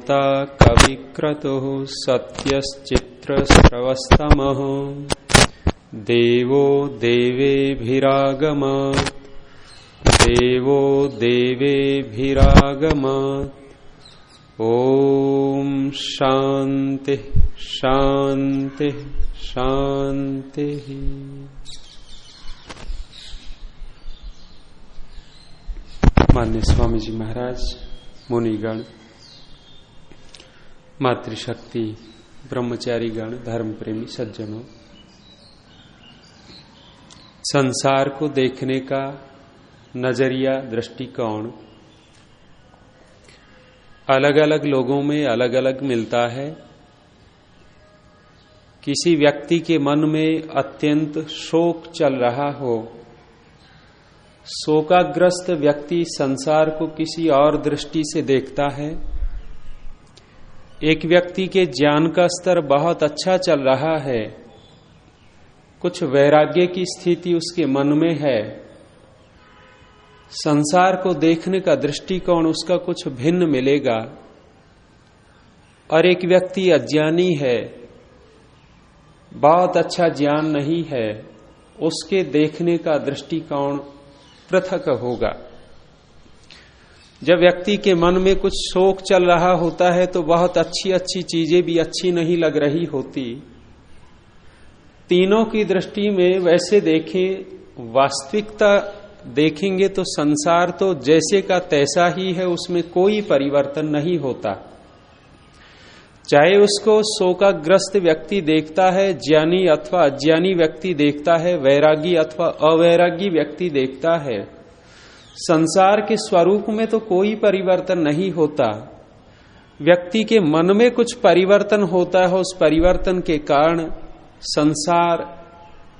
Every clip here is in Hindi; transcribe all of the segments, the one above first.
श्रोता कविक्रतुः सत्यश्चित्रस्रवस्तमः। देवो देवेभिरागमात्। देवो देवेभिरागमात्। ॐ शान्ति शान्ति, शान्तिः। मान्य स्वामी जी महाराज, मुनिगण मातृशक्ति, ब्रह्मचारी गण धर्म प्रेमी सज्जनों। संसार को देखने का नज़रिया, दृष्टिकोण। अलग अलग लोगों में अलग अलग मिलता है। किसी व्यक्ति के मन में अत्यंत शोक चल रहा हो। शोकाग्रस्त व्यक्ति संसार को किसी और दृष्टि से देखता है। एक व्यक्ति के ज्ञान का स्तर बहुत अच्छा चल रहा है। कुछ वैराग्य की स्थिति उसके मन में है। संसार को देखने का दृष्टिकोण उसका कुछ भिन्न मिलेगा। और एक व्यक्ति अज्ञानी है। बहुत अच्छा ज्ञान नहीं है। उसके देखने का दृष्टिकोण पृथक होगा। जब व्यक्ति के मन में कुछ शोक चल रहा होता है तो बहुत अच्छी अच्छी चीज़ें भी अच्छी नहीं लग रही होती। तीनों की दृष्टि में वैसे देखें, वास्तविकता देखेंगे तो संसार तो जैसे का तैसा ही है, उसमें कोई परिवर्तन नहीं होता। चाहे उसको शोकाग्रस्त व्यक्ति देखता है, ज्ञानी अथवा अज्ञानी व्यक्ति देखता है, वैरागी अथवा अवैरागी व्यक्ति देखता है। संसार के स्वरूप में तो कोई परिवर्तन नहीं होता। व्यक्ति के मन में कुछ परिवर्तन होता है, उस परिवर्तन के कारण संसार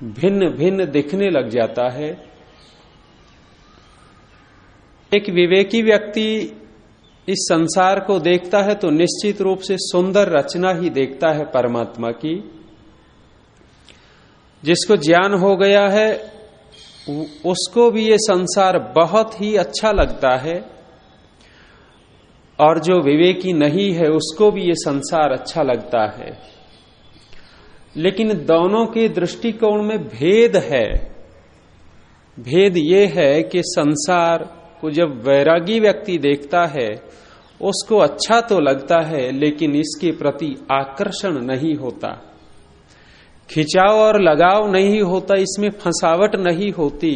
भिन्न भिन्न दिखने लग जाता है। एक विवेकी व्यक्ति इस संसार को देखता है तो निश्चित रूप से सुंदर रचना ही देखता है परमात्मा की। जिसको ज्ञान हो गया है उसको भी ये संसार बहुत ही अच्छा लगता है, और जो विवेकी नहीं है, उसको भी ये संसार अच्छा लगता है। लेकिन दोनों के दृष्टिकोण में भेद है। भेद ये है कि संसार को जब वैरागी व्यक्ति देखता है, उसको अच्छा तो लगता है, लेकिन इसके प्रति आकर्षण नहीं होता। खिंचाव और लगाव नहीं होता, इसमें फंसावट नहीं होती।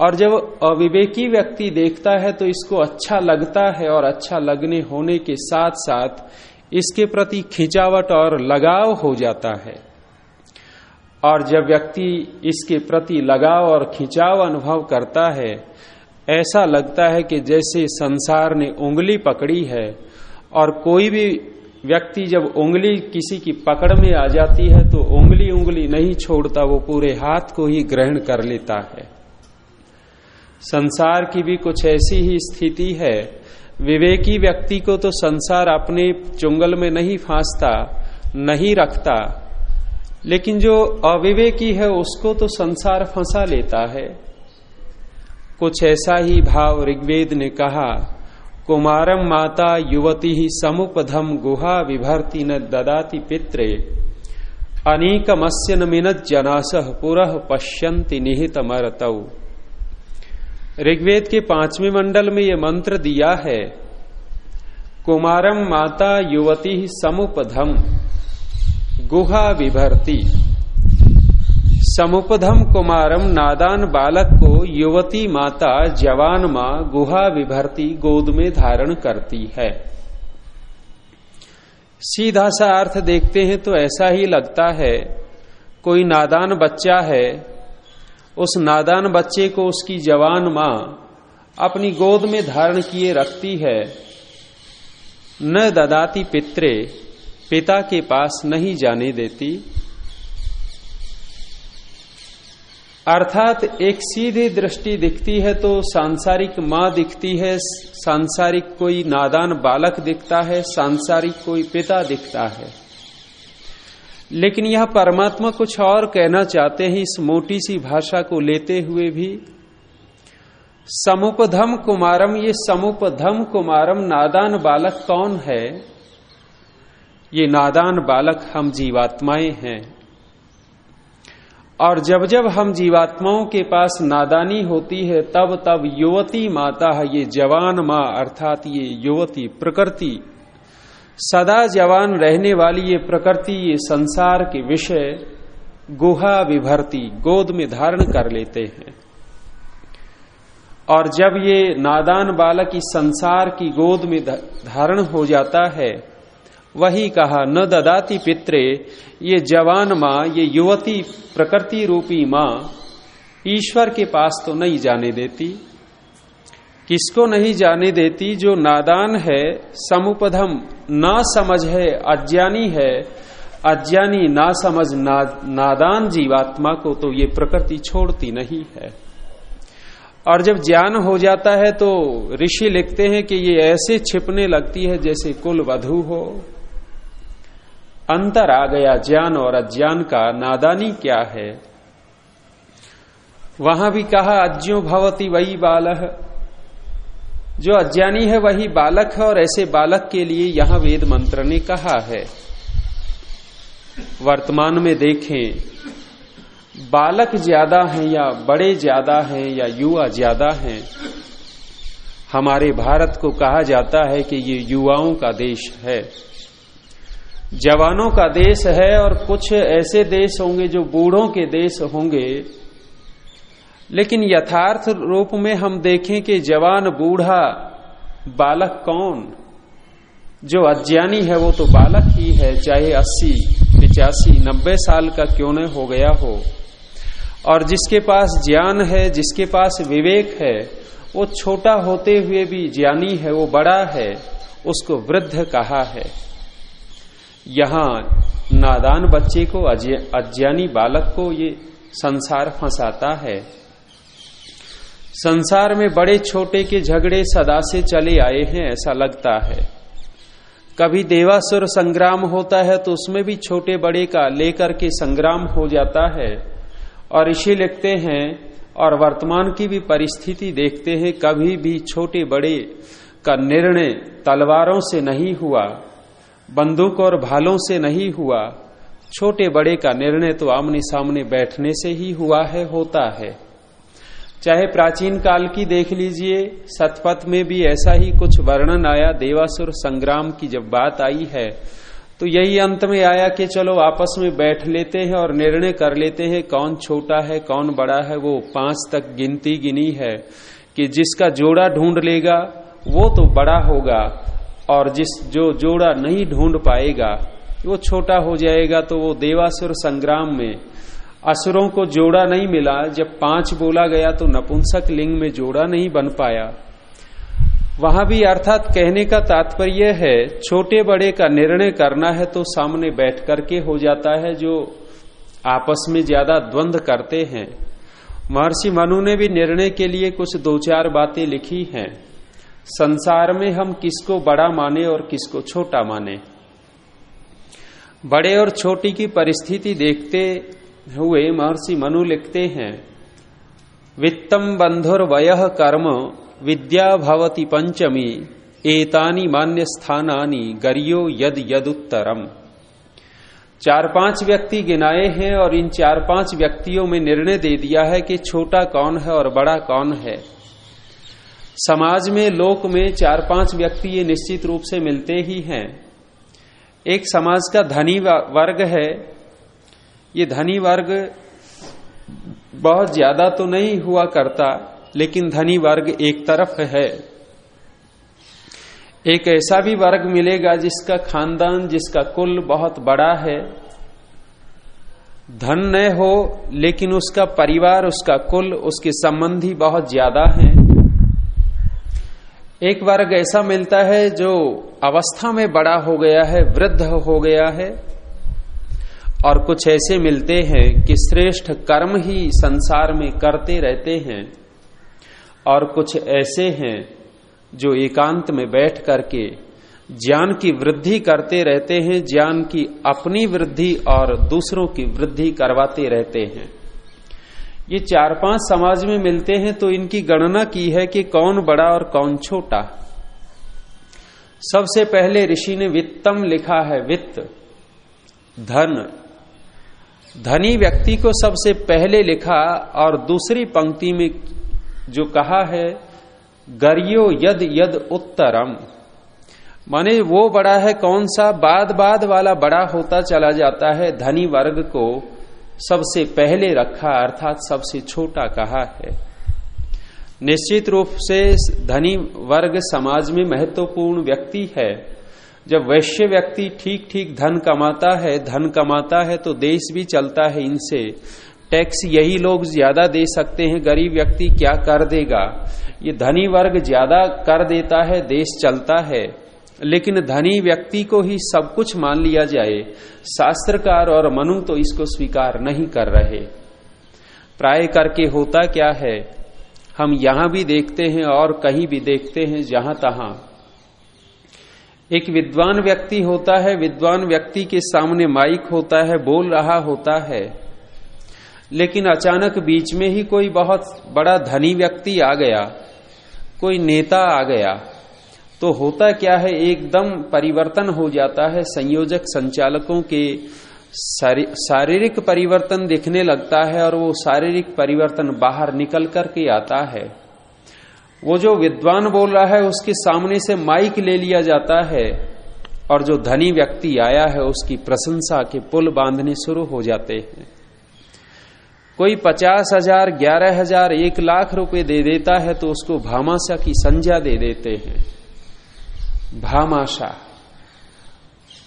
और जब अविवेकी व्यक्ति देखता है तो इसको अच्छा लगता है और अच्छा लगने होने के साथ साथ इसके प्रति खिंचावट और लगाव हो जाता है। और जब व्यक्ति इसके प्रति लगाव और खिंचाव अनुभव करता है, ऐसा लगता है कि जैसे संसार ने उंगली पकड़ी है और कोई भी व्यक्ति जब उंगली किसी की पकड़ में आ जाती है तो उंगली उंगली नहीं छोड़ता, वो पूरे हाथ को ही ग्रहण कर लेता है। संसार की भी कुछ ऐसी ही स्थिति है। विवेकी व्यक्ति को तो संसार अपने चुंगल में नहीं फांसता, नहीं रखता, लेकिन जो अविवेकी है, उसको तो संसार फंसा लेता है। कुछ ऐसा ही भाव ऋग्वेद ने कहा कुमारम माता युवती ही समुपधम गुहा विभर्ति न ददाति पित्रे। अनीकमस्य न मिनत जनास पुरः पश्यंति निहित मरतऊ ऋग्वेद के पाँचवें मंडल में ये मंत्र दिया है कुमारम माता युवती ही समुपधम गुहा विभर्ति। समुपधम कुमारम नादान बालक को युवती माता जवान माँ गुहा विभरती गोद में धारण करती है। सीधा सा अर्थ देखते हैं तो ऐसा ही लगता है, कोई नादान बच्चा है, उस नादान बच्चे को उसकी जवान माँ अपनी गोद में धारण किए रखती है। न ददाती पित्रे, पिता के पास नहीं जाने देती। अर्थात एक सीधी दृष्टि दिखती है तो सांसारिक माँ दिखती है, सांसारिक कोई नादान बालक दिखता है, सांसारिक कोई पिता दिखता है। लेकिन यह परमात्मा कुछ और कहना चाहते हैं, इस मोटी सी भाषा को लेते हुए भी, समुपधम कुमारम, ये समुपधम कुमारम नादान बालक कौन है? ये नादान बालक हम जीवात्माएँ हैं। और जब जब हम जीवात्माओं के पास नादानी होती है, तब तब युवती माता है ये जवान माँ, अर्थात ये युवती प्रकृति। सदा जवान रहने वाली ये प्रकृति, ये संसार के विषय गुहा विभरती, गोद में धारण कर लेते हैं। और जब ये नादान बालक इस संसार की गोद में धारण हो जाता है वही कहा न ददाती पित्रे ये जवान माँ ये युवती प्रकृति रूपी माँ ईश्वर के पास तो नहीं जाने देती। किसको नहीं जाने देती जो नादान है समुपधम ना समझ है अज्ञानी है। अज्ञानी ना समझ ना, नादान जीवात्मा को तो ये प्रकृति छोड़ती नहीं है। और जब ज्ञान हो जाता है तो ऋषि लिखते हैं कि ये ऐसे छिपने लगती है जैसे कुल वधु हो। अंतर आ गया ज्ञान और अज्ञान का, नादानी क्या है? वहाँ भी कहा, अज्ञो भवती वही बालक जो अज्ञानी है वही बालक है और ऐसे बालक के लिए यहाँ वेद मंत्र ने कहा है। वर्तमान में देखें, बालक ज़्यादा हैं या बड़े ज़्यादा हैं या युवा ज़्यादा हैं, हमारे भारत को कहा जाता है कि ये युवाओं का देश है। जवानों का देश है और कुछ ऐसे देश होंगे जो बूढ़ों के देश होंगे। लेकिन यथार्थ रूप में हम देखें कि जवान बूढ़ा बालक कौन? जो अज्ञानी है वो तो बालक ही है, चाहे अस्सी, पिचासी, नब्बे साल का क्यों न हो गया हो। और जिसके पास ज्ञान है, जिसके पास विवेक है, वो छोटा होते हुए भी ज्ञानी है, वो बड़ा है, उसको वृद्ध कहा है। यहाँ नादान बच्चे को अज्ञानी बालक को ये संसार फंसाता है। संसार में बड़े छोटे के झगड़े सदा से चले आए हैं, ऐसा लगता है। कभी देवासुर संग्राम होता है तो उसमें भी छोटे बड़े का लेकर के संग्राम हो जाता है। और ऋषि लिखते हैं, और वर्तमान की भी परिस्थिति देखते हैं, कभी भी छोटे बड़े का निर्णय तलवारों से नहीं हुआ। बंदूक और भालों से नहीं हुआ। छोटे बड़े का निर्णय तो आमने सामने बैठने से ही हुआ है, होता है। चाहे प्राचीन काल की देख लीजिए, सतपथ में भी ऐसा ही कुछ वर्णन आया देवासुर संग्राम की जब बात आई है। तो यही अंत में आया कि चलो आपस में बैठ लेते हैं और निर्णय कर लेते हैं कौन छोटा है, कौन बड़ा है, वो पाँच तक गिनती गिनी है कि जिसका जोड़ा ढूंढ लेगा, वो तो बड़ा होगा। और जिस जो जोड़ा नहीं ढूंढ पाएगा, वो छोटा हो जाएगा तो वो देवासुर संग्राम में। असुरों को जोड़ा नहीं मिला, जब पाँच बोला गया तो नपुंसक लिंग में जोड़ा नहीं बन पाया। वहाँ भी अर्थात कहने का तात्पर्य है, छोटे बड़े का निर्णय करना है तो सामने बैठ करके हो जाता है, जो आपस में ज़्यादा द्वंद्व करते हैं। महर्षि मनु ने भी निर्णय के लिए कुछ दो चार बातें लिखी हैं। संसार में हम किसको बड़ा माने और किसको छोटा माने? बड़े और छोटी की परिस्थिति देखते हुए महर्षि मनु लिखते हैं, वित्तम बंधुर वय कर्म, विद्या भवती पंचमी, एतानी मान्य स्थानानी गरियो यद यदुत्तरम। चार पाँच व्यक्ति गिनाए हैं और इन चार पाँच व्यक्तियों में निर्णय दे दिया है कि छोटा कौन है और बड़ा कौन है। समाज में, लोक में चार पाँच व्यक्ति ये निश्चित रूप से मिलते ही हैं। एक समाज का धनी वर्ग है। ये धनी वर्ग बहुत ज़्यादा तो नहीं हुआ करता, लेकिन धनी वर्ग एक तरफ़ है। एक ऐसा भी वर्ग मिलेगा जिसका खानदान, जिसका कुल बहुत बड़ा है। धन न हो, लेकिन उसका परिवार, उसका कुल, उसके संबंधी बहुत ज़्यादा हैं। एक वर्ग ऐसा मिलता है जो अवस्था में बड़ा हो गया है, वृद्ध हो गया है, और कुछ ऐसे मिलते हैं कि श्रेष्ठ कर्म ही संसार में करते रहते हैं, और कुछ ऐसे हैं जो एकांत में बैठ करके ज्ञान की वृद्धि करते रहते हैं, ज्ञान की अपनी वृद्धि और दूसरों की वृद्धि करवाते रहते हैं। ये चार पाँच समाज में मिलते हैं तो इनकी गणना की है कि कौन बड़ा और कौन छोटा। सबसे पहले ऋषि ने वित्तम लिखा है, वित्त। धन। धनी व्यक्ति को सबसे पहले लिखा और दूसरी पंक्ति में जो कहा है, गरियो यद यद उत्तरम। माने वो बड़ा है, कौन सा? बाद बाद वाला बड़ा होता चला जाता है, धनी वर्ग को सबसे पहले रखा अर्थात सबसे छोटा कहा है। निश्चित रूप से धनी वर्ग समाज में महत्वपूर्ण व्यक्ति है। जब वैश्य व्यक्ति ठीक ठीक धन कमाता है, धन कमाता है तो देश भी चलता है इनसे। टैक्स यही लोग ज़्यादा दे सकते हैं, गरीब व्यक्ति क्या कर देगा? ये धनी वर्ग ज़्यादा कर देता है, देश चलता है। लेकिन धनी व्यक्ति को ही सब कुछ मान लिया जाए। शास्त्रकार और मनु तो इसको स्वीकार नहीं कर रहे। प्राय करके होता क्या है? हम यहाँ भी देखते हैं और कहीं भी देखते हैं जहाँ तहां। एक विद्वान व्यक्ति होता है, विद्वान व्यक्ति के सामने माइक होता है, बोल रहा होता है। लेकिन अचानक बीच में ही कोई बहुत बड़ा धनी व्यक्ति आ गया, कोई नेता आ गया। तो होता क्या है, एकदम परिवर्तन हो जाता है, संयोजक संचालकों के शारीरिक परिवर्तन दिखने लगता है और वो शारीरिक परिवर्तन बाहर निकल करके आता है। वो जो विद्वान बोल रहा है, उसके सामने से माइक ले लिया जाता है और जो धनी व्यक्ति आया है, उसकी प्रशंसा के पुल बांधने शुरू हो जाते हैं। कोई पचास हज़ार, ग्यारह हज़ार, एक लाख रुपए दे देता है तो उसको भामाशा की संज्ञा दे देते हैं। भामाशा।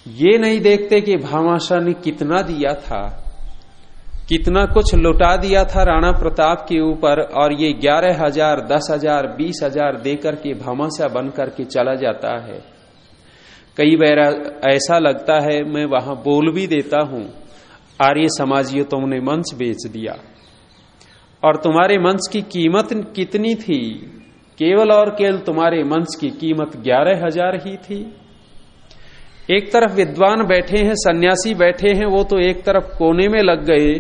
ये नहीं देखते कि भामाशा ने कितना दिया था। कितना कुछ लुटा दिया था राणा प्रताप के ऊपर और ये ग्यारह हज़ार, दस हज़ार, बीस हज़ार देकर के भामाशा बन करके चला जाता है। कई बार ऐसा लगता है, मैं वहाँ बोल भी देता हूँ आर्य समाजियों तुमने मंच बेच दिया। और तुम्हारे मंच की कीमत कितनी थी? केवल और केवल तुम्हारे मंच की कीमत ग्यारह हज़ार ही थी। एक तरफ़ विद्वान बैठे हैं, सन्यासी बैठे हैं, वो तो एक तरफ़ कोने में लग गए,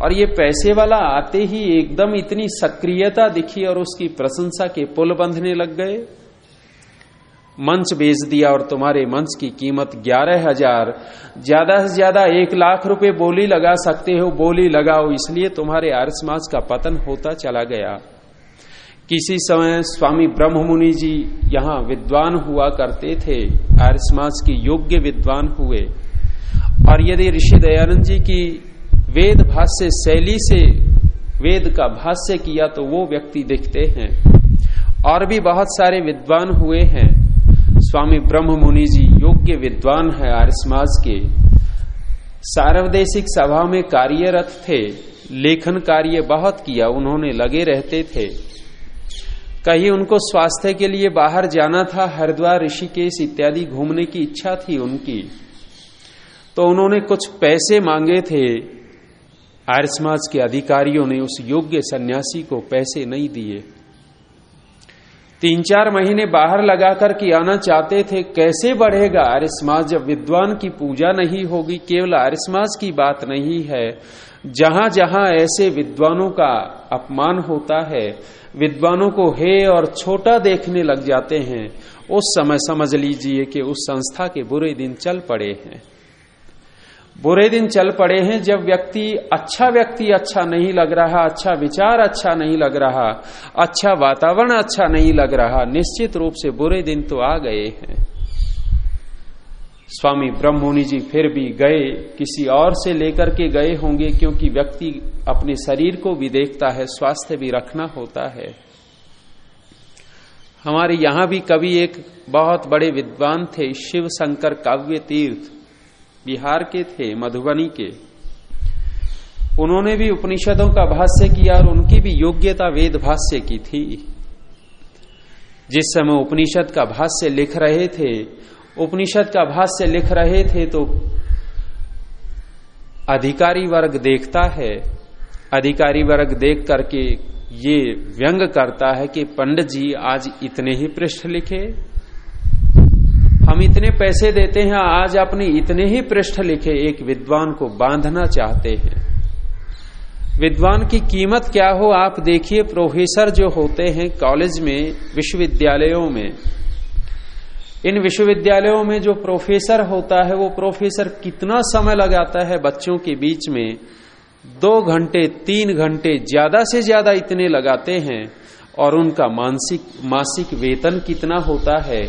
और ये पैसे वाला आते ही एकदम इतनी सक्रियता दिखी और उसकी प्रशंसा के पुल बंधने लग गए। मंच बेच दिया और तुम्हारे मंच की कीमत ग्यारह हज़ार, ज़्यादा से ज़्यादा एक लाख रुपए बोली लगा सकते हो, बोली लगाओ, इसलिए तुम्हारे आर्य समाज का पतन होता चला गया। किसी समय स्वामी ब्रह्म मुनि जी यहाँ विद्वान हुआ करते थे आर्य समाज के योग्य विद्वान हुए। और यदि ऋषि दयानंद जी की वेद भाष्य शैली से वेद का भाष्य किया तो वो व्यक्ति दिखते हैं। और भी बहुत सारे विद्वान हुए हैं। स्वामी ब्रह्म मुनि जी योग्य विद्वान है आर्य समाज के। सार्वदेशिक सभा में कार्यरत थे, लेखन कार्य बहुत किया, उन्होंने लगे रहते थे। कहीं उनको स्वास्थ्य के लिए बाहर जाना था, हरिद्वार, ऋषिकेश इत्यादि घूमने की इच्छा थी उनकी। तो उन्होंने कुछ पैसे मांगे थे। आर्य समाज के अधिकारियों ने उस योग्य सन्यासी को पैसे नहीं दिए। तीन चार महीने बाहर लगा कर के आना चाहते थे, कैसे बढ़ेगा? आर्य समाज जब विद्वान की पूजा नहीं होगी, केवल आर्य समाज की बात नहीं है। जहाँ जहाँ ऐसे विद्वानों का अपमान होता है, विद्वानों को हे और छोटा देखने लग जाते हैं, उस समय समझ लीजिए कि उस संस्था के बुरे दिन चल पड़े हैं। बुरे दिन चल पड़े हैं जब व्यक्ति अच्छा व्यक्ति अच्छा नहीं लग रहा अच्छा विचार अच्छा नहीं लग रहा अच्छा वातावरण अच्छा नहीं लग रहा, निश्चित रूप से बुरे दिन तो आ गए हैं। स्वामी ब्रह्ममुनि जी फिर भी गए, किसी और से लेकर के गए होंगे क्योंकि व्यक्ति अपने शरीर को भी देखता है, स्वास्थ्य भी रखना होता है। हमारे यहाँ भी कवि एक बहुत बड़े विद्वान थे शिव शंकर काव्य तीर्थ बिहार के थे, मधुबनी के। उन्होंने भी उपनिषदों का भाष्य किया और उनकी भी योग्यता वेद भाष्य की थी। जिस समय उपनिषद का भाष्य लिख रहे थे उपनिषद का भाष्य लिख रहे थे तो अधिकारी वर्ग देखता है, अधिकारी वर्ग देख करके ये व्यंग करता है कि पंडित जी आज इतने ही पृष्ठ लिखे। हम इतने पैसे देते हैं, आज आपने इतने ही पृष्ठ लिखे, एक विद्वान को बांधना चाहते हैं। विद्वान की कीमत क्या हो, आप देखिए, प्रोफेसर जो होते हैं कॉलेज में, विश्वविद्यालयों में इन विश्वविद्यालयों में जो प्रोफेसर होता है, वो प्रोफेसर कितना समय लगाता है बच्चों के बीच में? दो घंटे, तीन घंटे ज़्यादा से ज़्यादा इतने लगाते हैं और उनका मानसिक, मासिक वेतन कितना होता है?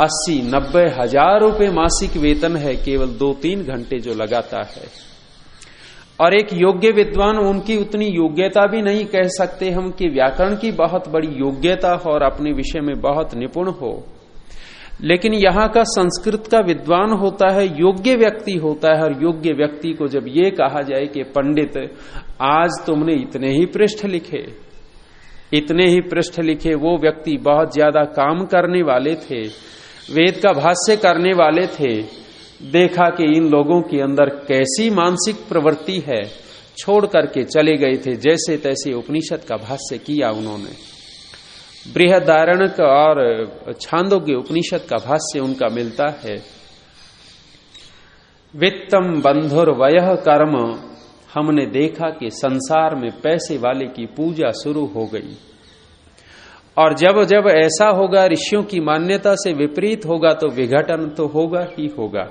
अस्सी, नब्बे हज़ार रुपए मासिक वेतन है, केवल दो तीन घंटे जो लगाता है। और एक योग्य विद्वान उनकी उतनी योग्यता भी नहीं कह सकते हम कि व्याकरण की बहुत बड़ी योग्यता हो और अपने विषय में बहुत निपुण हो। लेकिन यहाँ का संस्कृत का विद्वान होता है, योग्य व्यक्ति होता है, और योग्य व्यक्ति को जब ये कहा जाए कि पंडित, आज तुमने इतने ही पृष्ठ लिखे। इतने ही पृष्ठ लिखे, वो व्यक्ति बहुत ज़्यादा काम करने वाले थे, वेद का भाष्य करने वाले थे। देखा कि इन लोगों के अंदर कैसी मानसिक प्रवृत्ति है, छोड़ करके चले गए थे, जैसे तैसे उपनिषद का भाष्य किया उन्होंने। बृहदारण का और छांदोग्य उपनिषद का भाष्य उनका मिलता है। वित्तम बंधुर वय कर्म, हमने देखा कि संसार में पैसे वाले की पूजा शुरू हो गई। और जब जब ऐसा होगा, ऋषियों की मान्यता से विपरीत होगा तो विघटन तो होगा ही होगा।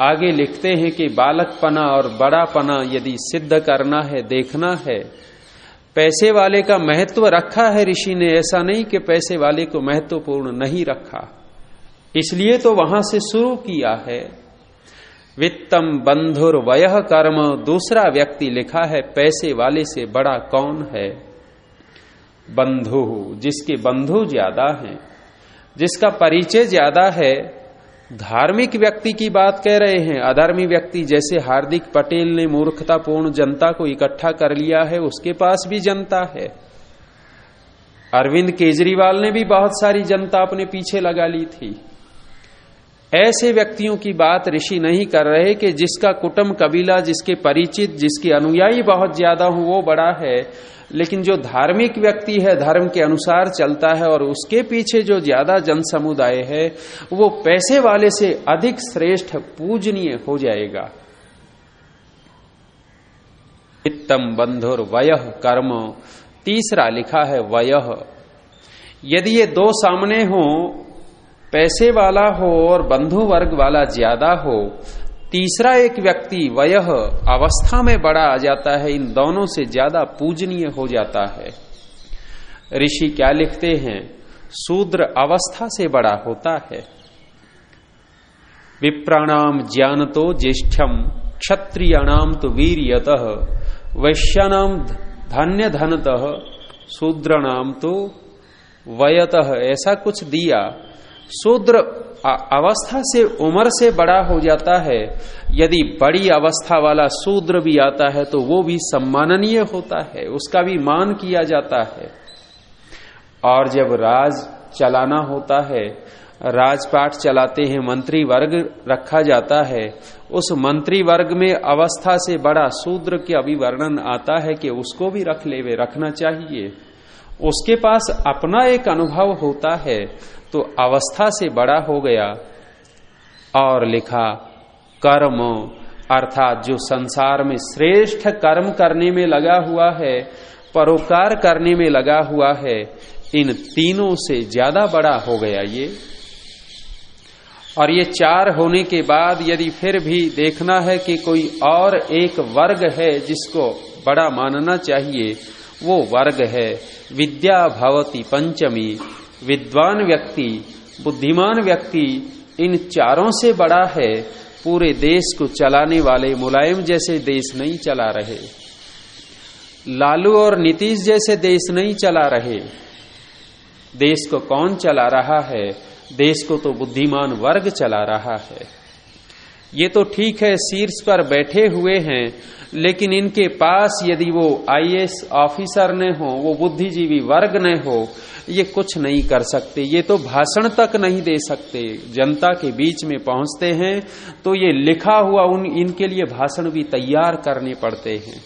आगे लिखते हैं कि बालकपना और बड़ापना यदि सिद्ध करना है, देखना है पैसे वाले का महत्व रखा है ऋषि ने, ऐसा नहीं कि पैसे वाले को महत्वपूर्ण नहीं रखा। इसलिए तो वहाँ से शुरू किया है। वित्तम बंधुर वय कर्म, दूसरा व्यक्ति लिखा है, पैसे वाले से बड़ा कौन है? बंधु, जिसके बंधु ज़्यादा हैं, जिसका परिचय ज़्यादा है धार्मिक व्यक्ति की बात कह रहे हैं। अधर्मी व्यक्ति जैसे हार्दिक पटेल ने मूर्खतापूर्ण जनता को इकट्ठा कर लिया है, उसके पास भी जनता है। अरविंद केजरीवाल ने भी बहुत सारी जनता अपने पीछे लगा ली थी। ऐसे व्यक्तियों की बात ऋषि नहीं कर रहे कि जिसका कुटुंब कबीला, जिसके परिचित, जिसके अनुयायी बहुत ज़्यादा हो, वो बड़ा है। लेकिन जो धार्मिक व्यक्ति है, धर्म के अनुसार चलता है और उसके पीछे जो ज़्यादा जन समुदाय है, वो पैसे वाले से अधिक श्रेष्ठ, पूजनीय हो जाएगा। वित्तम बंधुर वय कर्म। तीसरा लिखा है वय। यदि ये दो सामने हो पैसे वाला हो और बंधु वर्ग वाला ज़्यादा हो, तीसरा एक व्यक्ति वय अवस्था में बड़ा आ जाता है, इन दोनों से ज़्यादा पूजनीय हो जाता है। ऋषि क्या लिखते हैं? शूद्र अवस्था से बड़ा होता है। विप्राणाम ज्ञान तो ज्येष्ठम क्षत्रियाणाम तो वीरियत वैश्यानाम धन्य धनत शूद्रणाम तो वयत। ऐसा कुछ दिया शूद्र अवस्था से उम्र से बड़ा हो जाता है। यदि बड़ी अवस्था वाला शूद्र भी आता है तो वो भी सम्माननीय होता है। उसका भी मान किया जाता है। और जब राज चलाना होता है, राजपाट चलाते हैं, मंत्री वर्ग रखा जाता है। उस मंत्री वर्ग में अवस्था से बड़ा शूद्र के अभी वर्णन आता है कि उसको भी रख ले रखना चाहिए। उसके पास अपना एक अनुभव होता है। तो अवस्था से बड़ा हो गया और लिखा, कर्म, अर्थात जो संसार में श्रेष्ठ कर्म करने में लगा हुआ है परोकार करने में लगा हुआ है, इन तीनों से ज़्यादा बड़ा हो गया ये। और ये चार होने के बाद यदि फिर भी देखना है कि कोई और एक वर्ग है जिसको बड़ा मानना चाहिए, वो वर्ग है, विद्या भवती पंचमी। विद्वान व्यक्ति, बुद्धिमान व्यक्ति इन चारों से बड़ा है, पूरे देश को चलाने वाले मुलायम जैसे देश नहीं चला रहे। लालू और नीतीश जैसे देश नहीं चला रहे। देश को कौन चला रहा है? देश को तो बुद्धिमान वर्ग चला रहा है। ये तो ठीक है, शीर्ष पर बैठे हुए हैं लेकिन इनके पास यदि वो आईएएस ऑफिसर ने हो, वो बुद्धिजीवी वर्ग ने हो, ये कुछ नहीं कर सकते। ये तो भाषण तक नहीं दे सकते। जनता के बीच में पहुँचते हैं तो ये लिखा हुआ उन, इनके लिए भाषण भी तैयार करने पड़ते हैं।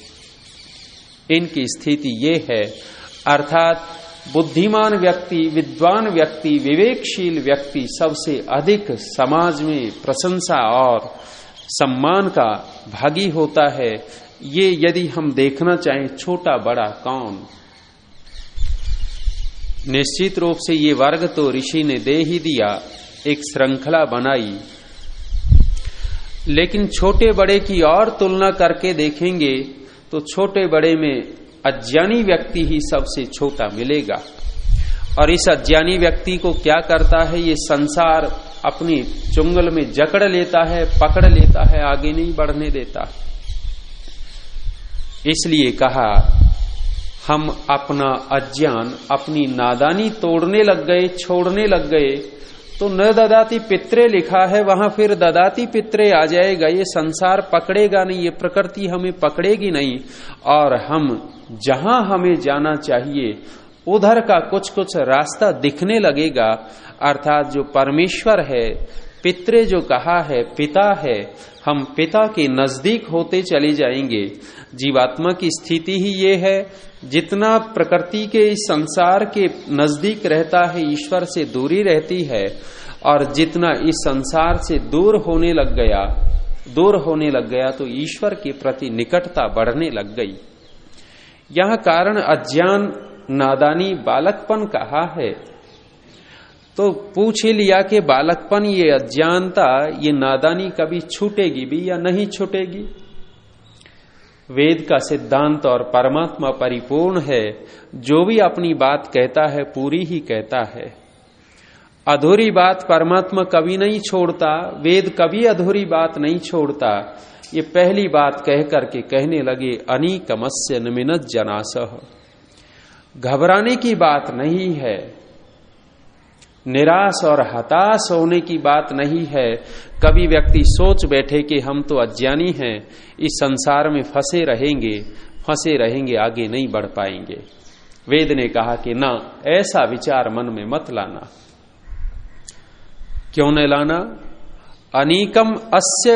इनकी स्थिति ये है, अर्थात बुद्धिमान व्यक्ति, विद्वान व्यक्ति, विवेकशील व्यक्ति सबसे अधिक समाज में प्रशंसा और सम्मान का भागी होता है। ये यदि हम देखना चाहें, छोटा बड़ा कौन? निश्चित रूप से ये वर्ग तो ऋषि ने दे ही दिया, एक श्रृंखला बनाई। लेकिन छोटे बड़े की और तुलना करके देखेंगे तो छोटे बड़े में अज्ञानी व्यक्ति ही सबसे छोटा मिलेगा। और इस अज्ञानी व्यक्ति को क्या करता है, ये संसार अपनी चुंगल में जकड़ लेता है, पकड़ लेता है, आगे नहीं बढ़ने देता। इसलिए कहा, हम अपना अज्ञान, अपनी नादानी तोड़ने लग गए, छोड़ने लग गए। तो न ददाती पित्रे लिखा है, वहाँ फिर ददाती पित्रे आ जाएगा, ये संसार पकड़ेगा नहीं, ये प्रकृति हमें पकड़ेगी नहीं। और हम, जहाँ हमें जाना चाहिए उधर का कुछ कुछ रास्ता दिखने लगेगा, अर्थात जो परमेश्वर है, पित्रे जो कहा है, पिता है, हम पिता के नज़दीक होते चले जाएँगे। जीवात्मा की स्थिति ही ये है, जितना प्रकृति के इस संसार के नज़दीक रहता है, ईश्वर से दूरी रहती है, और जितना इस संसार से दूर होने लग गया, दूर होने लग गया तो ईश्वर के प्रति निकटता बढ़ने लग गई। यह कारण अज्ञान नादानी बालकपन कहा है। तो पूछ ही लिया कि बालकपन ये अज्ञानता, ये नादानी कभी छूटेगी भी या नहीं छूटेगी? वेद का सिद्धांत और परमात्मा परिपूर्ण है। जो भी अपनी बात कहता है, पूरी ही कहता है। अधूरी बात परमात्मा कभी नहीं छोड़ता, वेद कभी अधूरी बात नहीं छोड़ता। ये पहली बात कह करके कहने लगे, अनिकमस्य निमिनत जनासह घबराने की बात नहीं है। निराश और हताश होने की बात नहीं है। कभी व्यक्ति सोच बैठे कि हम तो अज्ञानी हैं, इस संसार में फंसे रहेंगे फंसे रहेंगे, आगे नहीं बढ़ पाएँगे। वेद ने कहा कि ना, ऐसा विचार मन में मत लाना। क्यों न लाना? अनेकम अस्य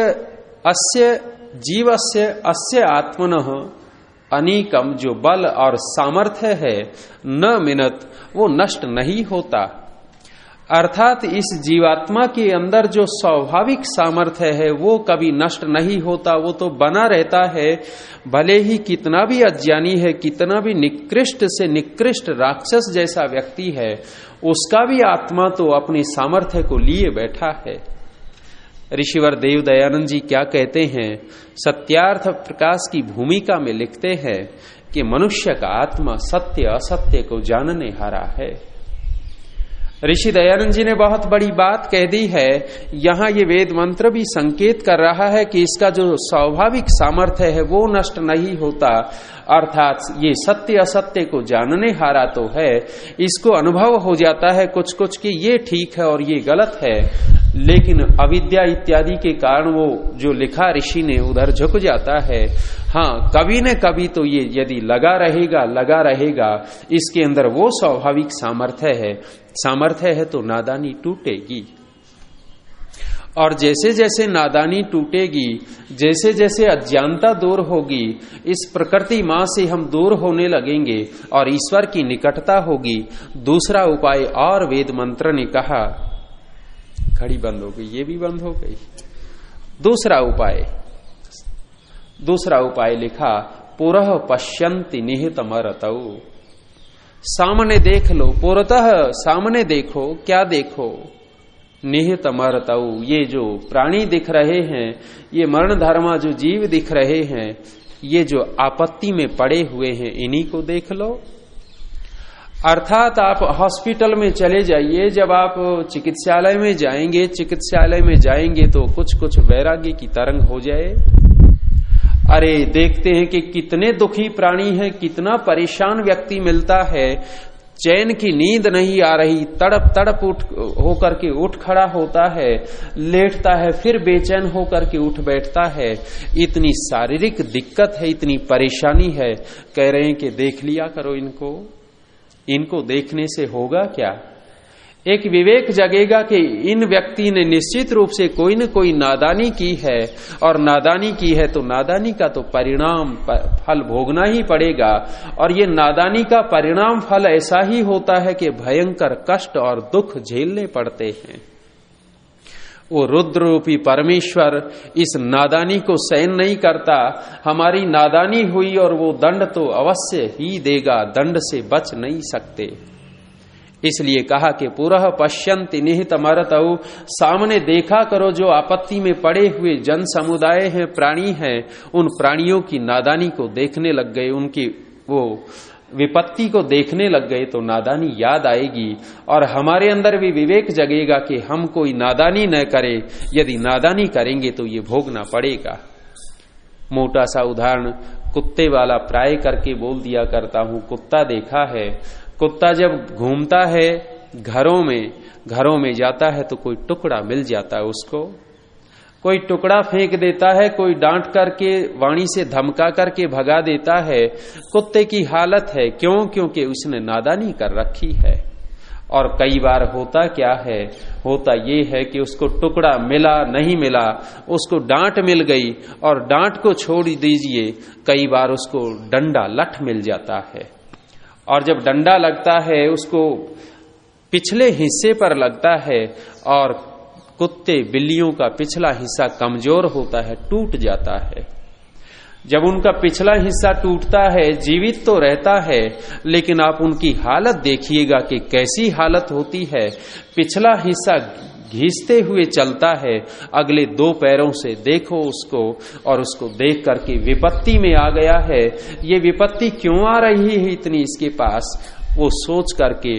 अस्य जीवस्य अस्य आत्मन अनीकम जो बल और सामर्थ्य है, न मिनत, वो नष्ट नहीं होता। अर्थात इस जीवात्मा के अंदर जो स्वाभाविक सामर्थ्य है, वो कभी नष्ट नहीं होता, वो तो बना रहता है। भले ही कितना भी अज्ञानी है, कितना भी निकृष्ट से निकृष्ट राक्षस जैसा व्यक्ति है, उसका भी आत्मा तो अपनी सामर्थ्य को लिए बैठा है। ऋषिवर देव दयानंद जी क्या कहते हैं? सत्यार्थ प्रकाश की भूमिका में लिखते हैं कि मनुष्य का आत्मा सत्य असत्य को जानने हारा है। ऋषि दयानंद जी ने बहुत बड़ी बात कह दी है। यहाँ ये वेद मंत्र भी संकेत कर रहा है कि इसका जो स्वाभाविक सामर्थ्य है वो नष्ट नहीं होता। अर्थात ये सत्य असत्य को जानने हारा तो है। इसको अनुभव हो जाता है कुछ कुछ कि ये ठीक है और ये गलत है। लेकिन अविद्या इत्यादि के कारण वो जो लिखा ऋषि ने, उधर झुक जाता है। हाँ कभी न कभी तो ये यदि लगा रहेगा लगा रहेगा, इसके अंदर वो स्वाभाविक सामर्थ्य है। सामर्थ्य है तो नादानी टूटेगी। और जैसे जैसे नादानी टूटेगी जैसे जैसे अज्ञानता दूर होगी, इस प्रकृति माँ से हम दूर होने लगेंगे और ईश्वर की निकटता होगी। दूसरा उपाय और वेद मंत्र ने कहा घड़ी बंद हो गई, ये भी बंद हो गई। दूसरा उपाय दूसरा उपाय लिखा पुरह पश्यंति निहित मरतऊ सामने देख लो, पुरतः सामने देखो, क्या देखो? निहित मरतऊ ये जो प्राणी दिख रहे हैं, ये मरण धर्मा जो जीव दिख रहे हैं, ये जो आपत्ति में पड़े हुए हैं, इन्हीं को देख लो। अर्थात आप हॉस्पिटल में चले जाइए, जब आप चिकित्सालय में जाएँगे, चिकित्सालय में जाएँगे तो कुछ कुछ वैराग्य की तरंग हो जाए। अरे, देखते हैं कि कितने दुखी प्राणी हैं, कितना परेशान व्यक्ति मिलता है। चैन की नींद नहीं आ रही, तड़प तड़प उठ, होकर के उठ खड़ा होता है, लेटता है, फिर बेचैन होकर के उठ बैठता है। इतनी शारीरिक दिक्कत है, इतनी परेशानी है। कह रहे हैं कि देख लिया करो इनको। इनको देखने से होगा क्या? एक विवेक जगेगा कि इन व्यक्ति ने निश्चित रूप से कोई न कोई नादानी की है, और नादानी की है तो नादानी का तो परिणाम फल भोगना ही पड़ेगा, और ये नादानी का परिणाम फल ऐसा ही होता है कि भयंकर कष्ट और दुख झेलने पड़ते हैं। वो रुद्र रूपी परमेश्वर इस नादानी को सहन नहीं करता। हमारी नादानी हुई और वो दंड तो अवश्य ही देगा, दंड से बच नहीं सकते। इसलिए कहा कि पुरह पश्यंत निहित मरत, सामने देखा करो जो आपत्ति में पड़े हुए जन समुदाय हैं, प्राणी हैं। उन प्राणियों की नादानी को देखने लग गए, उनकी वो विपत्ति को देखने लग गए तो नादानी याद आएगी और हमारे अंदर भी विवेक जगेगा कि हम कोई नादानी न करे। यदि नादानी करेंगे तो ये भोगना पड़ेगा। मोटा सा उदाहरण, कुत्ते वाला प्राय करके बोल दिया करता हूँ, कुत्ता देखा है। कुत्ता जब घूमता है घरों में घरों में जाता है तो कोई टुकड़ा मिल जाता है उसको। कोई टुकड़ा फेंक देता है, कोई डांट करके, वाणी से धमका करके भगा देता है। कुत्ते की हालत है, क्यों? क्योंकि उसने नादानी कर रखी है। और कई बार होता क्या है? होता ये है कि उसको टुकड़ा मिला, नहीं मिला, उसको डांट मिल गई, और डांट को छोड़ दीजिए, कई बार उसको डंडा लठ मिल जाता है। और जब डंडा लगता है, उसको पिछले हिस्से पर लगता है, और कुत्ते बिल्लियों का पिछला हिस्सा कमज़ोर होता है, टूट जाता है। जब उनका पिछला हिस्सा टूटता है, जीवित तो रहता है, लेकिन आप उनकी हालत देखिएगा कि कैसी हालत होती है। पिछला हिस्सा घीसते हुए चलता है, अगले दो पैरों से देखो उसको, और उसको देख करके विपत्ति में आ गया है। ये विपत्ति क्यों आ रही है इतनी इसके पास? वो सोच करके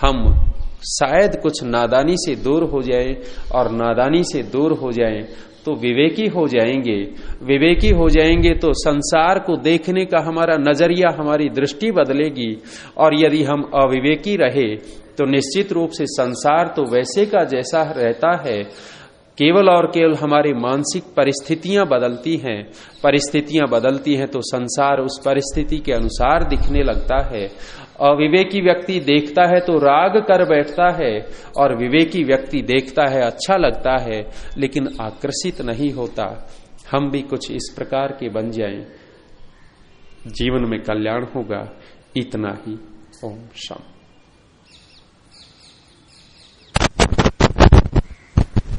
हम शायद कुछ नादानी से दूर हो जाए और नादानी से दूर हो जाए तो विवेकी हो जाएँगे। विवेकी हो जाएँगे तो संसार को देखने का हमारा नज़रिया, हमारी दृष्टि बदलेगी और यदि हम अविवेकी रहे तो निश्चित रूप से संसार तो वैसे का जैसा रहता है। केवल और केवल हमारी मानसिक परिस्थितियाँ बदलती हैं। परिस्थितियाँ बदलती हैं तो संसार उस परिस्थिति के अनुसार दिखने लगता है। अविवेकी व्यक्ति देखता है तो राग कर बैठता है, और विवेकी व्यक्ति देखता है अच्छा लगता है, लेकिन आकर्षित नहीं होता। हम भी कुछ इस प्रकार के बन जाएँ। जीवन में कल्याण होगा, इतना ही। ओम शांति